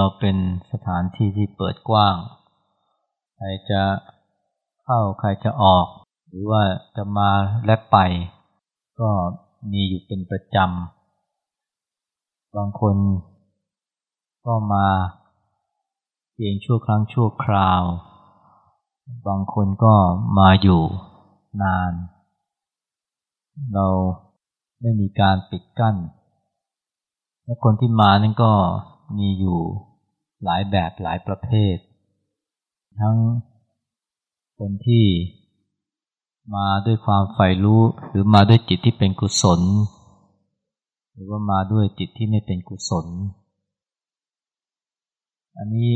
เราเป็นสถานที่ที่เปิดกว้าง ใครจะเข้าใครจะออก หรือว่าจะมาและไป ก็มีอยู่เป็นประจำ บางคนก็มาเพียงชั่วครั้งชั่วคราว บางคนก็มาอยู่นาน เราไม่มีการปิดกั้นและคนที่มานั่นก็มีอยู่ หลายแบบหลายประเภท ทั้งคนที่มาด้วยความใฝ่รู้ หรือมาด้วยจิตที่เป็นกุศล หรือว่ามาด้วยจิตที่ไม่เป็นกุศล อันนี้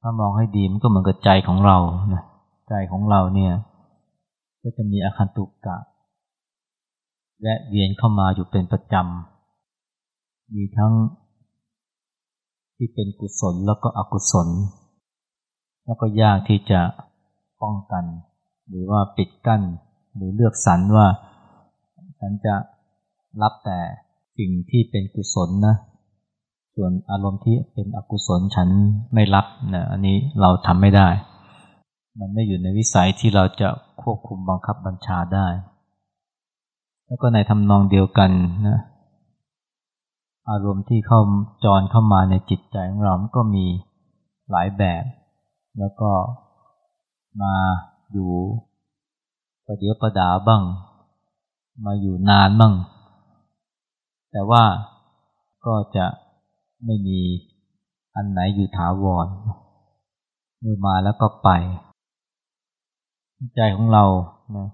ถ้ามองให้ดีมันก็เหมือนกับใจของเรานะใจของเราเนี่ย ก็จะมีอาคันตุกกะและเวียนเข้ามาอยู่เป็นประจำมีทั้ง ที่เป็นกุศลแล้วก็อกุศล แล้วก็ยากที่จะป้องกัน หรือว่าปิดกั้น หรือเลือกสรรว่า ฉันจะรับแต่สิ่งที่เป็นกุศลนะ ส่วนอารมณ์ที่เป็นอกุศลฉันไม่รับนะอันนี้เราทำไม่ได้ มันไม่อยู่ในวิสัยที่เราจะควบคุมบังคับบัญชาได้ แล้วก็ในทำนองเดียวกันนะ อารมณ์ที่เข้าจรเข้ามาในจิตใจของเราก็มีหลายแบบ แล้วก็มาอยู่ประเดี๋ยวประดาบ้าง มาอยู่นานบ้าง แต่ว่าก็จะไม่มีอันไหนอยู่ถาวรเมื่อมาแล้วก็ไป ใจของเรานะ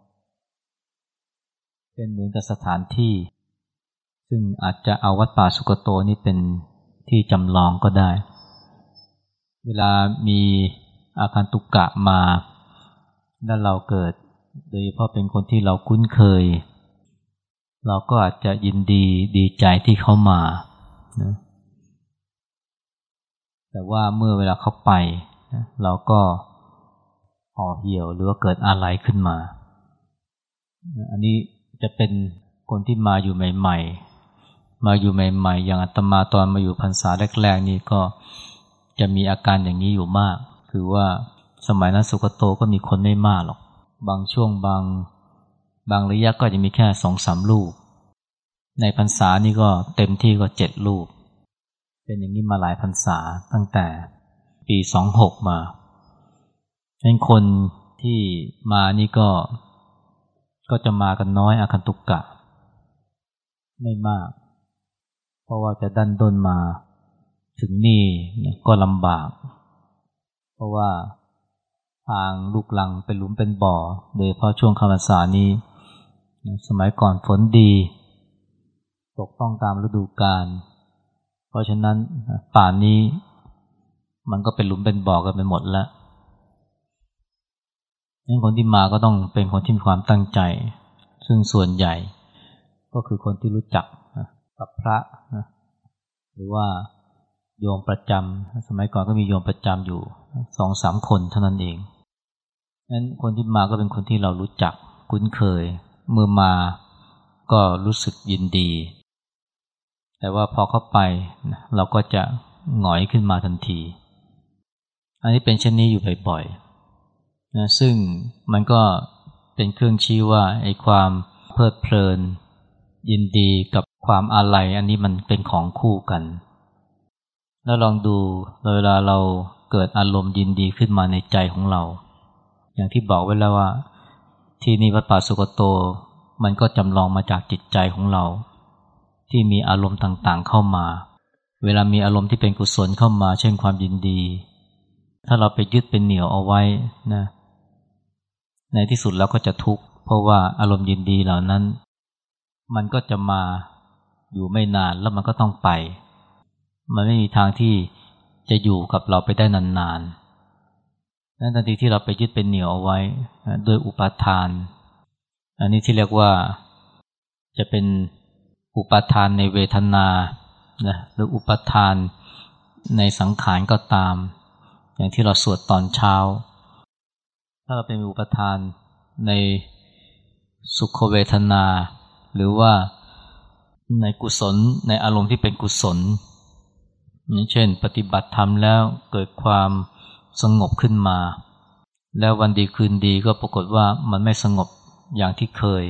เป็นเหมือนกับสถานที่ ซึ่งอาจจะเอาวัดป่าสุกโตนี่เป็นที่จำลองก็ได้ เวลามีอาคารตุกกะมาแล้วเราเกิด โดยเฉพาะเป็นคนที่เราคุ้นเคย เราก็อาจจะยินดีดีใจที่เขามานะแต่ว่าเมื่อเวลาเขาไปนะเราก็ห่อเหี่ยวหรือว่าเกิดอะไรขึ้นมา อันนี้จะเป็นคนที่มาอยู่ใหม่ มาอยู่ใหม่ๆ อย่างอาตมาตอนมาอยู่พรรษาแรกๆนี่ก็จะมีอาการอย่างนี้อยู่มาก คือว่าสมัยนั้นสุกโตก็มีคนไม่มากหรอก บางช่วงบาง บางระยะก็จะมีแค่สองสามลูก ในพรรษานี่ก็เต็มที่ก็เจ็ดลูก เป็นอย่างนี้มาหลายพรรษาตั้งแต่ปีสองหกมาเป็นคนที่มานี่ก็ ก็จะมากันน้อยอาคันตุกกะ ไม่มาก ราะว่าจะดันด้นมาถึงนี่ก็ลำบาก เพราะว่าทางลูกลังเป็นหลุมเป็นบ่อ โดยเพราะช่วงคำภาษานี้ สมัยก่อนฝนดี ตกต้องตามฤดูกาลเพราะฉะนั้นป่านนี้มันก็เป็นหลุมเป็นบ่อกันไปหมดแล้วยังคนที่มาก็ต้องเป็นคนที่มีความตั้งใจ ซึ่งส่วนใหญ่ก็คือคนที่รู้จัก กับพระนะหรือว่าโยมประจำสมัยก่อนก็มีโยมประจำอยู่สองสามคนเท่านั้นเองนั้นคนที่มาก็เป็นคนที่เรารู้จักคุ้นเคย เมื่อมาก็รู้สึกยินดี แต่ว่าพอเข้าไปเราก็จะหงอยขึ้นมาทันที อันนี้เป็นเช่นนี้อยู่บ่อยๆนะซึ่งมันก็เป็นเครื่องชี้ว่าไอ้ความเพลิดเพลิน ยินดีกับความอาลัยอันนี้มันเป็นของคู่กัน แล้วลองดูเวลาเราเกิดอารมณ์ยินดีขึ้นมาในใจของเรา อย่างที่บอกไว้แล้วว่า ที่นี่วัดป่าสุกโต มันก็จำลองมาจากจิตใจของเรา ที่มีอารมณ์ต่างๆเข้ามา เวลามีอารมณ์ที่เป็นกุศลเข้ามา เช่นความยินดี ถ้าเราไปยึดเป็นเหนี่ยวเอาไว้นะในที่สุดเราก็จะทุกข์เพราะว่าอารมณ์ยินดีเหล่านั้น มันก็จะมาอยู่ไม่นานแล้วมันก็ต้องไป มันไม่มีทางที่จะอยู่กับเราไปได้นานๆนั่นทันทีที่เราไปยึดเป็นเหนี่ยวเอาไว้ด้วยอุปาทาน อันนี้ที่เรียกว่าจะเป็นอุปาทานในเวทนานะหรืออุปาทานในสังขารก็ตาม อย่างที่เราสวดตอนเช้า ถ้าเราเป็นอุปทานในสุขเวทนา หรือว่าในกุศลในอารมณ์ที่เป็นกุศลอย่างเช่น ปฏิบัติธรรมแล้วเกิดความสงบขึ้นมา แล้ววันดีคืนดีก็ปรากฏว่ามันไม่สงบอย่างที่เคย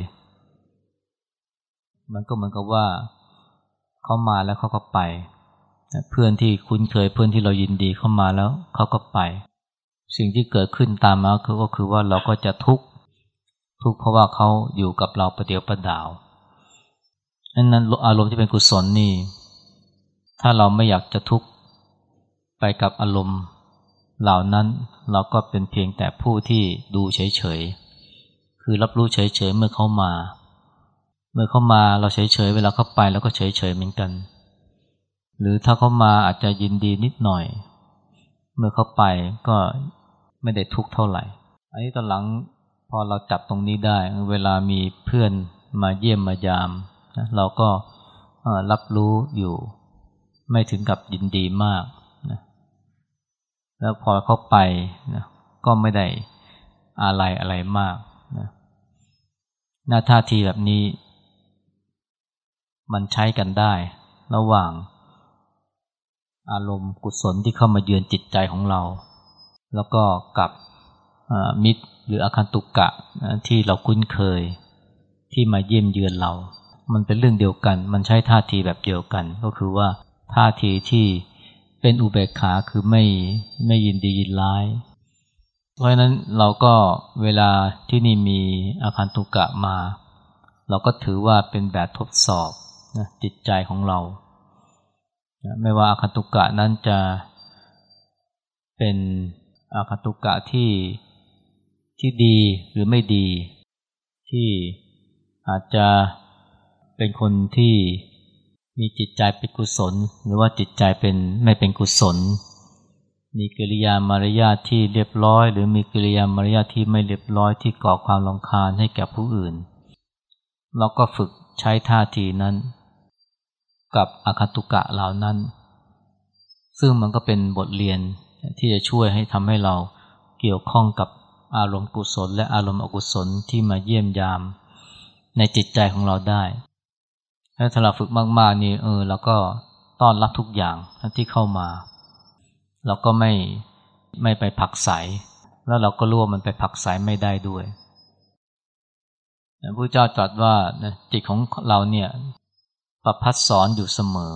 มันก็เหมือนกับว่าเขามาแล้วเขาก็ไป เพื่อนที่คุ้นเคยเพื่อนที่เรายินดีเข้ามาแล้วเขาก็ไป สิ่งที่เกิดขึ้นตามมาก็คือว่าเราก็จะทุกข์ทุกข์เพราะว่าเขาอยู่กับเราประเดียวประดาว นั้นนั้นอารมณ์ที่เป็นกุศลนี่ ถ้าเราไม่อยากจะทุกข์ไปกับอารมณ์ เหล่านั้นเราก็เป็นเพียงแต่ผู้ที่ดูเฉยๆ คือรับรู้เฉยๆเมื่อเขามา เมื่อเขามาเราเฉยๆ เวลาเขาไปเราก็เฉยๆเหมือนกัน หรือถ้าเขามาอาจจะยินดีนิดหน่อย เมื่อเขาไปก็ไม่ได้ทุกข์เท่าไหร่ อันนี้ตอนหลังพอเราจับตรงนี้ได้ เวลามีเพื่อนมาเยี่ยมมายาม นะเราก็รับรู้อยู่ ไม่ถึงกับยินดีมากนะแล้วพอเขาไปนะก็ไม่ได้อะไรอะไรมากนะหน้าท่าทีแบบนี้ มันใช้กันได้ ระหว่างอารมณ์กุศลที่เข้ามาเยือนจิตใจของเรา แล้วก็กับมิตรหรืออาคันตุกกะที่เราคุ้นเคยที่มาเยี่ยมเยือนเรา มันเป็นเรื่องเดียวกัน มันใช้ท่าทีแบบเดียวกัน ก็คือว่าท่าทีที่เป็นอุเบกขาคือไม่ไม่ยินดียินร้าย เพราะฉะนั้นเราก็เวลาที่นี่มีอาคันตุกะมา เราก็ถือว่าเป็นแบบทดสอบนะจิตใจของเราไม่ว่าอาคันตุกะนั้นจะเป็นอาคันตุกะที่ที่ดีหรือไม่ดี ที่อาจจะ เป็นคนที่มีจิตใจเป็นกุศล หรือว่าจิตใจเป็นไม่เป็นกุศล มีกิริยามารยาทที่เรียบร้อย หรือมีกิริยามารยาทที่ไม่เรียบร้อยที่ก่อความรำคาญให้แก่ผู้อื่น เราก็ฝึกใช้ท่าทีนั้น กับอคตุกะเหล่านั้น ซึ่งมันก็เป็นบทเรียนที่จะช่วยให้ทำให้เราเกี่ยวข้องกับอารมณ์กุศล และอารมณ์อกุศลที่มาเยี่ยมยาม ในจิตใจของเราได้ ถ้าถ้าเราฝึกมาก ๆ นี่เออเราก็ต้อนรับทุกอย่างที่เข้ามา เราก็ไม่ไม่ไปผักใส แล้วเราก็รู้ว่ามันไปผักใสไม่ได้ด้วยพระเจ้าตรัสว่าจิตของเราเนี่ยประพัดสอนอยู่เสมอ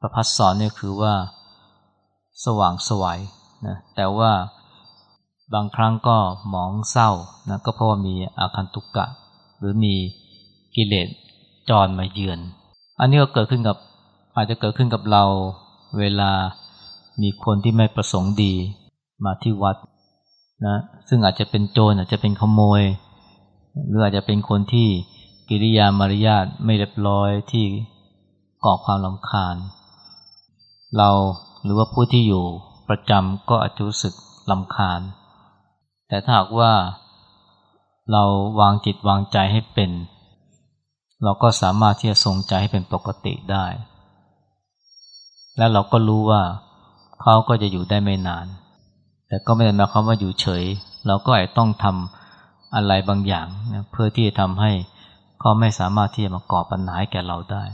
ประพัดสอนเนี่ยคือว่าสว่างสวัยนะแต่ว่าบางครั้งก็หมองเศร้านะก็เพราะว่ามีอาคันตุกกะ หรือมีกิเลส จรมาเยือน อันนี้ก็เกิดขึ้นกับอาจจะเกิดขึ้นกับเราเวลามีคนที่ไม่ประสงค์ดีมาที่วัดนะซึ่งอาจจะเป็นโจรอาจจะเป็นขโมย หรืออาจจะเป็นคนที่กิริยามารยาทไม่เรียบร้อยที่ก่อความลำคาญ เราหรือว่าผู้ที่อยู่ประจำก็อาจจะรู้สึกลำคาญ แต่ถ้าหากว่าเราวางจิตวางใจให้เป็น เราก็สามารถที่จะทรงใจให้เป็นปกติได้ และเราก็รู้ว่าเขาก็จะอยู่ได้ไม่นาน แต่ก็ไม่ได้หมายความว่าอยู่เฉย เราก็อาจต้องทำอะไรบางอย่างนะเพื่อที่จะทำให้เขาไม่สามารถที่จะมาก่อปัญหาแก่เราได้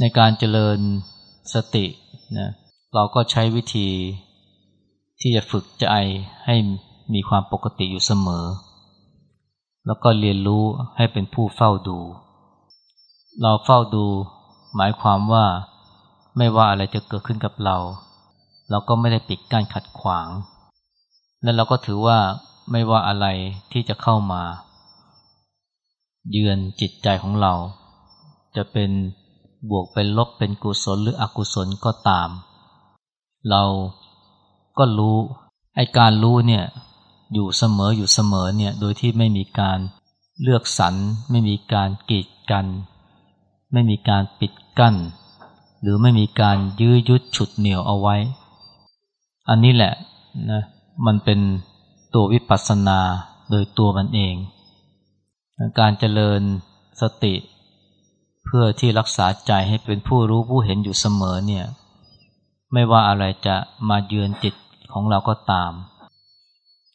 ในการเจริญสตินะเราก็ใช้วิธีที่จะฝึกใจให้มีความปกติอยู่เสมอ แล้วก็เรียนรู้ให้เป็นผู้เฝ้าดู เราเฝ้าดู หมายความว่าไม่ว่าอะไรจะเกิดขึ้นกับเรา เราก็ไม่ได้ปิดกั้นขัดขวาง และเราก็ถือว่าไม่ว่าอะไรที่จะเข้ามา เยือนจิตใจของเรา จะเป็นบวกเป็นลบเป็นกุศลหรืออกุศลก็ตาม เราก็รู้ไอการรู้เนี่ย อยู่เสมออยู่เสมอเนี่ยโดยที่ไม่มีการเลือกสรรไม่มีการกีดกัน ไม่มีการปิดกั้น หรือไม่มีการยื้อยุดฉุดเหนี่ยวเอาไว้ อันนี้แหละนะมันเป็นตัววิปัสสนาโดยตัวมันเอง การเจริญสติ เพื่อที่รักษาใจให้เป็นผู้รู้ผู้เห็นอยู่เสมอเนี่ยไม่ว่าอะไรจะมาเยือนจิตของเราก็ตาม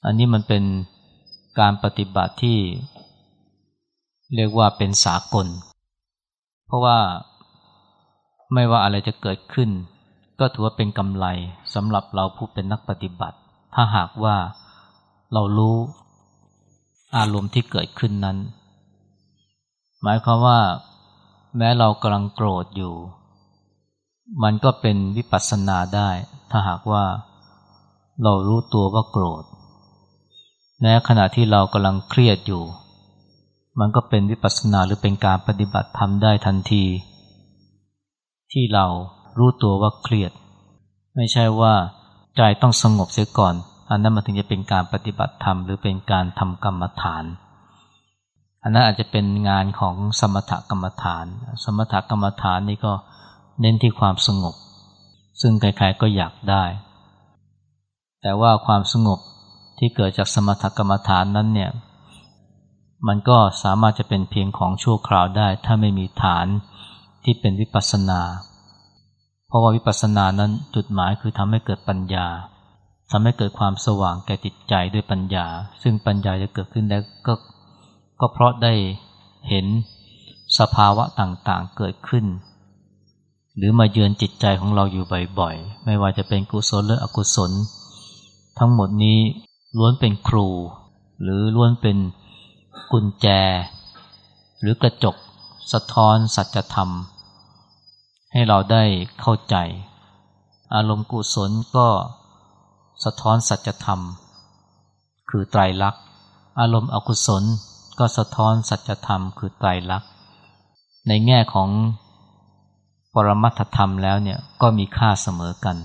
อันนี้มันเป็นการปฏิบัติที่ เรียกว่าเป็นสากล เพราะว่าไม่ว่าอะไรจะเกิดขึ้น ก็ถือว่าเป็นกำไรสำหรับเราผู้เป็นนักปฏิบัติ ถ้าหากว่าเรารู้อารมณ์ที่เกิดขึ้นนั้น หมายความว่า แม้เรากำลังโกรธอยู่ มันก็เป็นวิปัสสนาได้ ถ้าหากว่า เรารู้ตัวว่าโกรธ ในขณะที่เรากำลังเครียดอยู่ มันก็เป็นวิปัสสนาหรือเป็นการปฏิบัติธรรมได้ทันที ที่เรารู้ตัวว่าเครียด ไม่ใช่ว่าใจต้องสงบเสียก่อน อันนั้นมันถึงจะเป็นการปฏิบัติธรรมหรือเป็นการทำกรรมฐาน อันนั้นอาจจะเป็นงานของสมถกรรมฐาน สมถกรรมฐานนี่ก็เน้นที่ความสงบ ซึ่งใครๆก็อยากได้ แต่ว่าความสงบ ที่เกิดจากสมถกรรมฐานนั้นเนี่ยมันก็สามารถจะเป็นเพียงของชั่วคราวได้ ถ้าไม่มีฐานที่เป็นวิปัสสนา เพราะว่าวิปัสสนานั้นจุดหมายคือทำให้เกิดปัญญาทำให้เกิดความสว่างแก่จิตใจด้วยปัญญา ซึ่งปัญญาจะเกิดขึ้นได้ก็ก็เพราะได้เห็นสภาวะต่างๆเกิดขึ้น หรือมาเยือนจิตใจของเราอยู่บ่อยๆ ไม่ว่าจะเป็นกุศลหรืออกุศล ทั้งหมดนี้ ล้วนเป็นครู หรือล้วนเป็นกุญแจ หรือกระจกสะท้อนสัจธรรม ให้เราได้เข้าใจ อารมณ์กุศลก็สะท้อนสัจธรรม คือไตรลักษณ์อารมณ์อกุศลก็สะท้อนสัจธรรม คือไตรลักษณ์ในแง่ของปรมัตถธรรมแล้วเนี่ยก็มีค่าเสมอกัน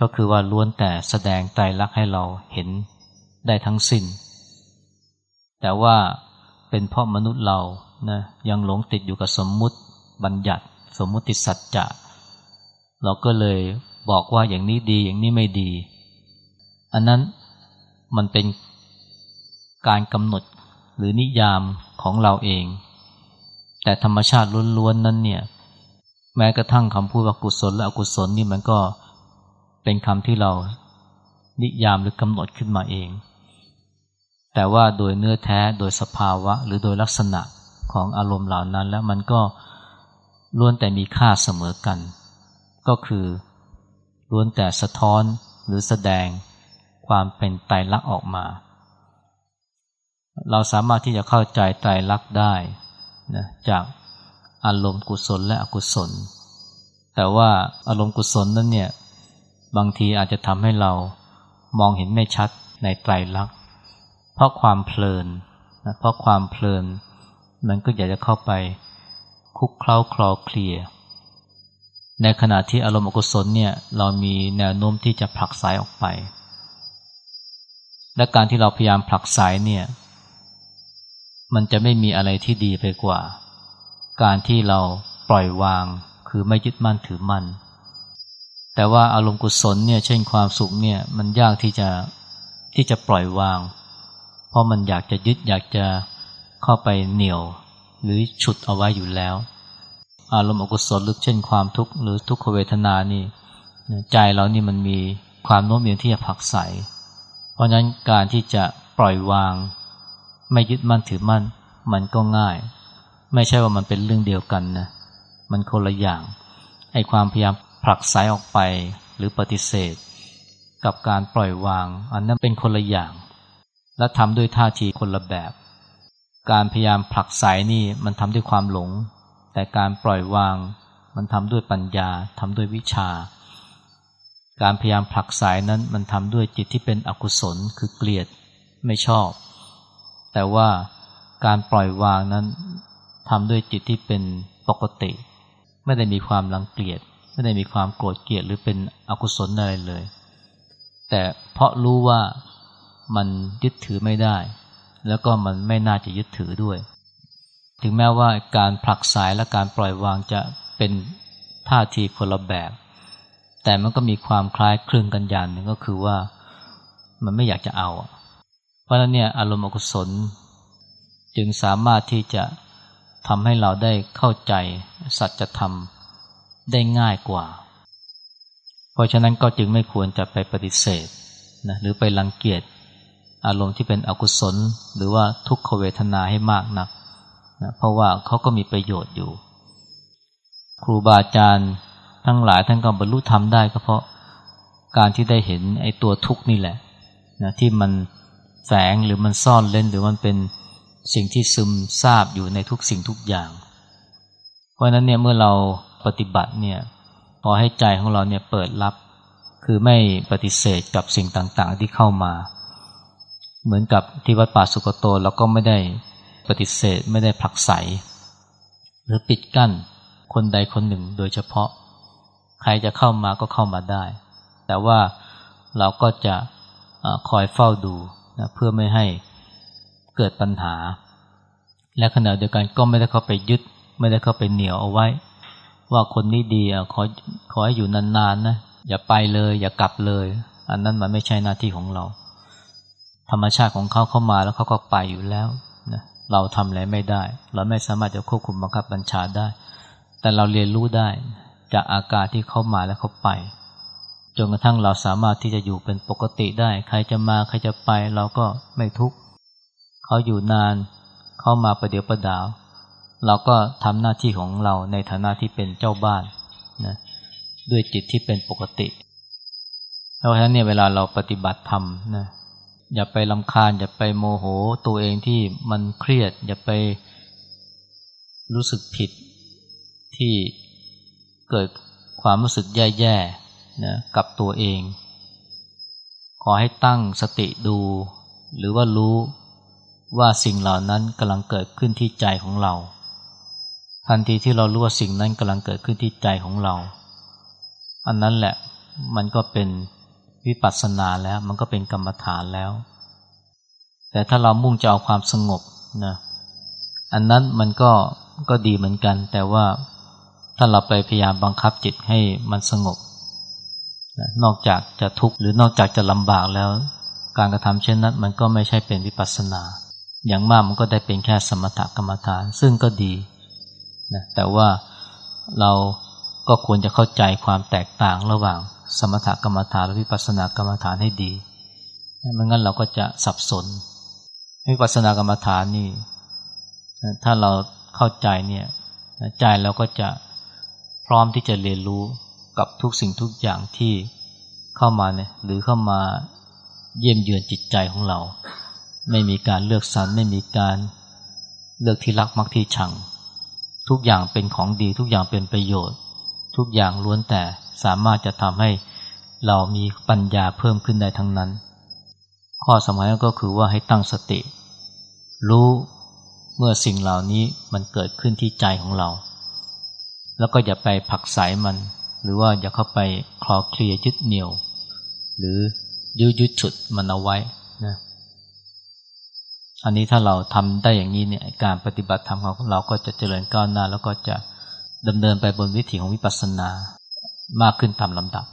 ก็คือว่าล้วนแต่แสดงไตรลักษณ์ให้เราเห็นได้ทั้งสิ้น แต่ว่าเป็นเพราะมนุษย์เรานะยังหลงติดอยู่กับสมมุติบัญญัติ สมมุติสัจจะ เราก็เลยบอกว่าอย่างนี้ดีอย่างนี้ไม่ดี อันนั้นมันเป็นการกำหนดหรือนิยามของเราเอง แต่ธรรมชาติล้วนๆนั้นเนี่ยแม้กระทั่งคำพูดว่ากุศลและอกุศลนี่มันก็เเป็นคำที่เรานิยามหรือกำหนดขึ้นมาเอง แต่ว่าโดยเนื้อแท้โดยสภาวะ หรือโดยลักษณะของอารมณ์เหล่านั้น แล้วมันก็ล้วนแต่มีค่าเสมอกัน ก็คือล้วนแต่สะท้อนหรือแสดงความเป็นไตรลักษณ์ออกมา เราสามารถที่จะเข้าใจไตรลักษณ์ได้นะจากอารมณ์กุศลและอกุศล แต่ว่าอารมณ์กุศลนั้นเนี่ย บางทีอาจจะทำให้เรามองเห็นไม่ชัดในไตรลักษณ์เพราะความเพลินนะเพราะความเพลิน มันก็อยากจะเข้าไปคุกเคล้าคลอเคลียในขณะที่อารมณ์อกุศลเนี่ยเรามีแนวโน้มที่จะผลักสายออกไป และการที่เราพยายามผลักสายเนี่ย มันจะไม่มีอะไรที่ดีไปกว่า การที่เราปล่อยวางคือไม่ยึดมั่นถือมั่น แต่ว่าอารมณ์กุศลเนี่ยเช่นความสุขเนี่ยมันยากที่จะที่จะปล่อยวาง เพราะมันอยากจะยึดอยากจะเข้าไปเหนี่ยว หรือฉุดเอาไว้อยู่แล้ว อารมณ์อกุศลลึกเช่นความทุกข์หรือทุกขเวทนานี่ใจเรานี่มันมีความโน้มเอียงที่จะผักใส เพราะฉะนั้นการที่จะปล่อยวาง ไม่ยึดมั่นถือมั่น มันก็ง่าย ไม่ใช่ว่ามันเป็นเรื่องเดียวกันนะมันคนละอย่างไอ้ความพยายาม ผลักไสออกไปหรือปฏิเสธ กับการปล่อยวาง อันนั้นเป็นคนละอย่าง และทำด้วยท่าทีคนละแบบ การพยายามผลักไสนี่มันทำด้วยความหลง แต่การปล่อยวาง มันทำด้วยปัญญาทำด้วยวิชา การพยายามผลักไสนั้นมันทำด้วยจิตที่เป็นอกุศลคือเกลียดไม่ชอบ แต่ว่าการปล่อยวางนั้นทำด้วยจิตที่เป็นปกติ ไม่ได้มีความรังเกียจ ไม่ได้มีความโกรธเกลียดหรือเป็นอกุศลอะไรเลย แต่เพราะรู้ว่ามันยึดถือไม่ได้ แล้วก็มันไม่น่าจะยึดถือด้วย ถึงแม้ว่าการผลักสายและการปล่อยวางจะเป็นท่าทีคนละแบบ แต่มันก็มีความคล้ายคลึงกันอย่างหนึ่งก็คือว่ามันไม่อยากจะเอา เพราะนั้นเนี่ยอารมณ์อกุศล จึงสามารถที่จะทำให้เราได้เข้าใจสัจธรรม ได้ง่ายกว่า เพราะฉะนั้นก็จึงไม่ควรจะไปปฏิเสธนะหรือไปรังเกียจอารมณ์ที่เป็นอกุศล หรือว่าทุกขเวทนาให้มากนักนะเพราะว่าเขาก็มีประโยชน์อยู่ ครูบาอาจารย์ทั้งหลายท่านก็บรรลุธรรมได้ก็เพราะการที่ได้เห็นไอ้ตัวทุกข์นี่แหละนะที่มันแฝงหรือมันซ่อนเล่นหรือมันเป็นสิ่งที่ซึมซาบอยู่ในทุกสิ่งทุกอย่าง เพราะนั้นเนี่ยเมื่อเรา ปฏิบัติเนี่ยพอให้ใจของเราเนี่ยเปิดรับ คือไม่ปฏิเสธกับสิ่งต่างๆ ที่เข้ามา เหมือนกับที่วัดป่าสุกโตเราก็ไม่ได้ปฏิเสธไม่ได้ผลักไสหรือปิดกั้นคนใดคนหนึ่งโดยเฉพาะ ใครจะเข้ามาก็เข้ามาได้ แต่ว่าเราก็จะคอยเฝ้าดูนะเพื่อไม่ให้เกิดปัญหา และขณะเดียวกันก็ไม่ได้เข้าไปยึด ไม่ได้เข้าไปเหนียวเอาไว้ ว่าคนนี้ดีอะขอขอให้อยู่นานๆนนะอย่าไปเลย อย่ากลับเลย อันนั้นมันไม่ใช่หน้าที่ของเรา ธรรมชาติของเขาเข้ามาแล้วเขาก็ไปอยู่แล้วนะเราทำอะไรไม่ได้ เราไม่สามารถจะควบคุมบังคับบัญชาได้ แต่เราเรียนรู้ได้ จากอาการที่เข้ามาแล้วเขาไปจนกระทั่งเราสามารถที่จะอยู่เป็นปกติได้ ใครจะมาใครจะไปเราก็ไม่ทุกข์เขาอยู่นาน เข้ามาประเดี๋ยวประดาว เราก็ทำหน้าที่ของเราในฐานะที่เป็นเจ้าบ้านนะด้วยจิตที่เป็นปกติเพราะฉะนั้นเนี่ยเวลาเราปฏิบัติธรรมนะอย่าไปลำคาญ อย่าไปโมโหตัวเองที่มันเครียด อย่าไปรู้สึกผิดที่เกิดความรู้สึกแย่ๆนะกับตัวเอง ขอให้ตั้งสติดู หรือว่ารู้ว่าสิ่งเหล่านั้นกำลังเกิดขึ้นที่ใจของเรา ทันทีที่เรารู้ว่าสิ่งนั้นกำลังเกิดขึ้นที่ใจของเรา อันนั้นแหละมันก็เป็นวิปัสสนาแล้วมันก็เป็นกรรมฐานแล้ว แต่ถ้าเรามุ่งจะเอาความสงบนะอันนั้นมันก็ก็ดีเหมือนกัน แต่ว่าถ้าเราไปพยายามบังคับจิตให้มันสงบนะนอกจากจะทุกข์หรือนอกจากจะลำบากแล้ว การกระทำเช่นนั้น มันก็ไม่ใช่เป็นวิปัสสนา อย่างมากมันก็ได้เป็นแค่สมถกรรมฐาน ซึ่งก็ดี นะแต่ว่าเราก็ควรจะเข้าใจความแตกต่างระหว่างสมถกรรมฐานและวิปัสสนากรรมฐานให้ดีไม่งั้นเราก็จะสับสนวิปัสสนากรรมฐานนี่ถ้าเราเข้าใจเนี่ยใจเราก็จะพร้อมที่จะเรียนรู้กับทุกสิ่งทุกอย่างที่เข้ามาเนี่ยหรือเข้ามาเยี่ยมเยือนจิตใจของเรา ไม่มีการเลือกสรรไม่มีการเลือกที่รักมักที่ชัง ทุกอย่างเป็นของดี ทุกอย่างเป็นประโยชน์ ทุกอย่างล้วนแต่สามารถจะทำให้เรามีปัญญาเพิ่มขึ้นได้ทั้งนั้น ข้อสมัยก็คือว่าให้ตั้งสติ รู้เมื่อสิ่งเหล่านี้มันเกิดขึ้นที่ใจของเรา แล้วก็อย่าไปผักสายมัน หรือว่าอย่าเข้าไปคลอเคลียยึดเหนี่ยว หรือยื้อยุดฉุดมันเอาไว้ อันนี้ถ้าเราทำได้อย่างนี้เนี่ยการปฏิบัติธรรมของเราก็จะเจริญก้าวหน้า แล้วก็จะดำเนินไปบนวิถีของวิปัสสนามากขึ้นตามลำดับ